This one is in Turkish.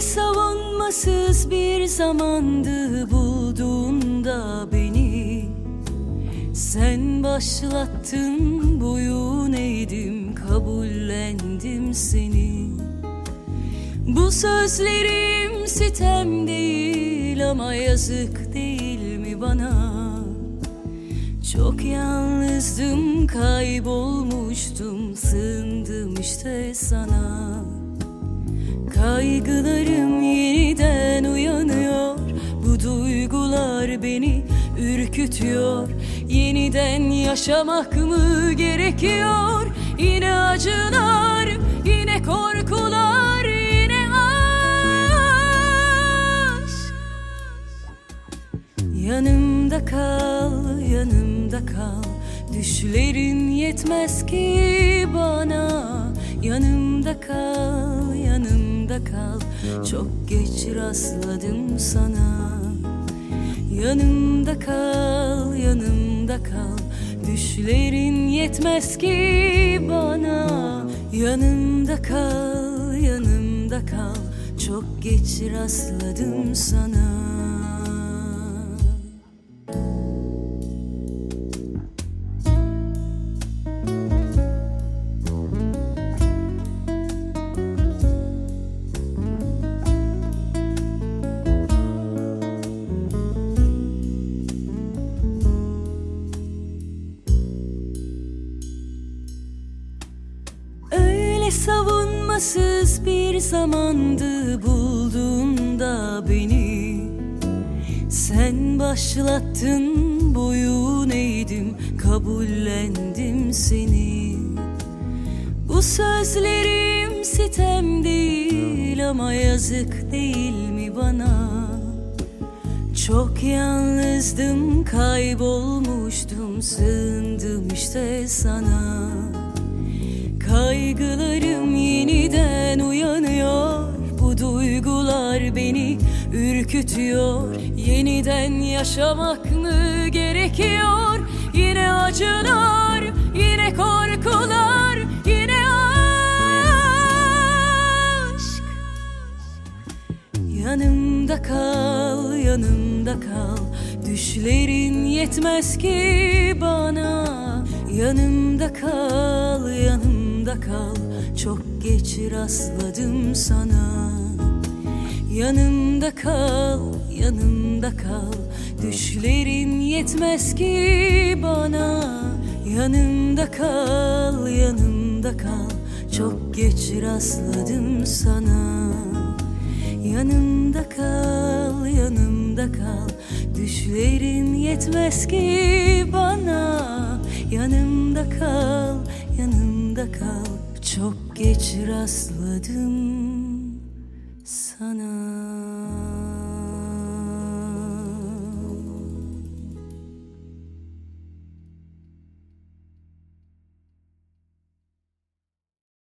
savunmasız bir zamandı bulduğunda beni. Sen başlattın boyun eğdim kabullendim seni. Bu sözlerim sitem değil ama yazık değil mi bana? Çok yalnızdım kaybolmuştum sığındım işte sana Kaygılarım yeniden uyanıyor. Bu duygular beni ürkütüyor. Yeniden yaşamak mı gerekiyor? Yine acılar, yine korkular, yine aşk. Yanımda kal, yanımda kal. Düşlerin yetmez ki bana. Yanımda kal, yanımda kal. Çok geç rastladım sana. Yanımda kal, yanımda kal. Düşlerin yetmez ki bana. Yanımda kal, yanımda kal. Çok geç rastladım sana Öyle savunmasız bir zamandı bulduğunda beni. Sen başlattın boyun eğdim kabullendim seni. Bu sözlerim sitem değil ama yazık değil mi bana? Çok yalnızdım kaybolmuştum sığındım işte sana Kaygılarım yeniden uyanıyor. Bu duygular beni ürkütüyor. Yeniden yaşamak mı gerekiyor? Yine acılar, yine korkular, yine aşk. Yanımda kal, yanımda kal. Düşlerin yetmez ki bana. Yanımda kal, yanımda kal Çok geç rastladım sana. Yanımda kal, yanımda kal Düşlerin yetmez ki bana. Yanımda kal, yanımda kal Çok geç rastladım sana. Yanımda kal, yanımda kal Düşlerin yetmez ki bana. Yanımda kal, yanımda kal Çok geç rastladım sana.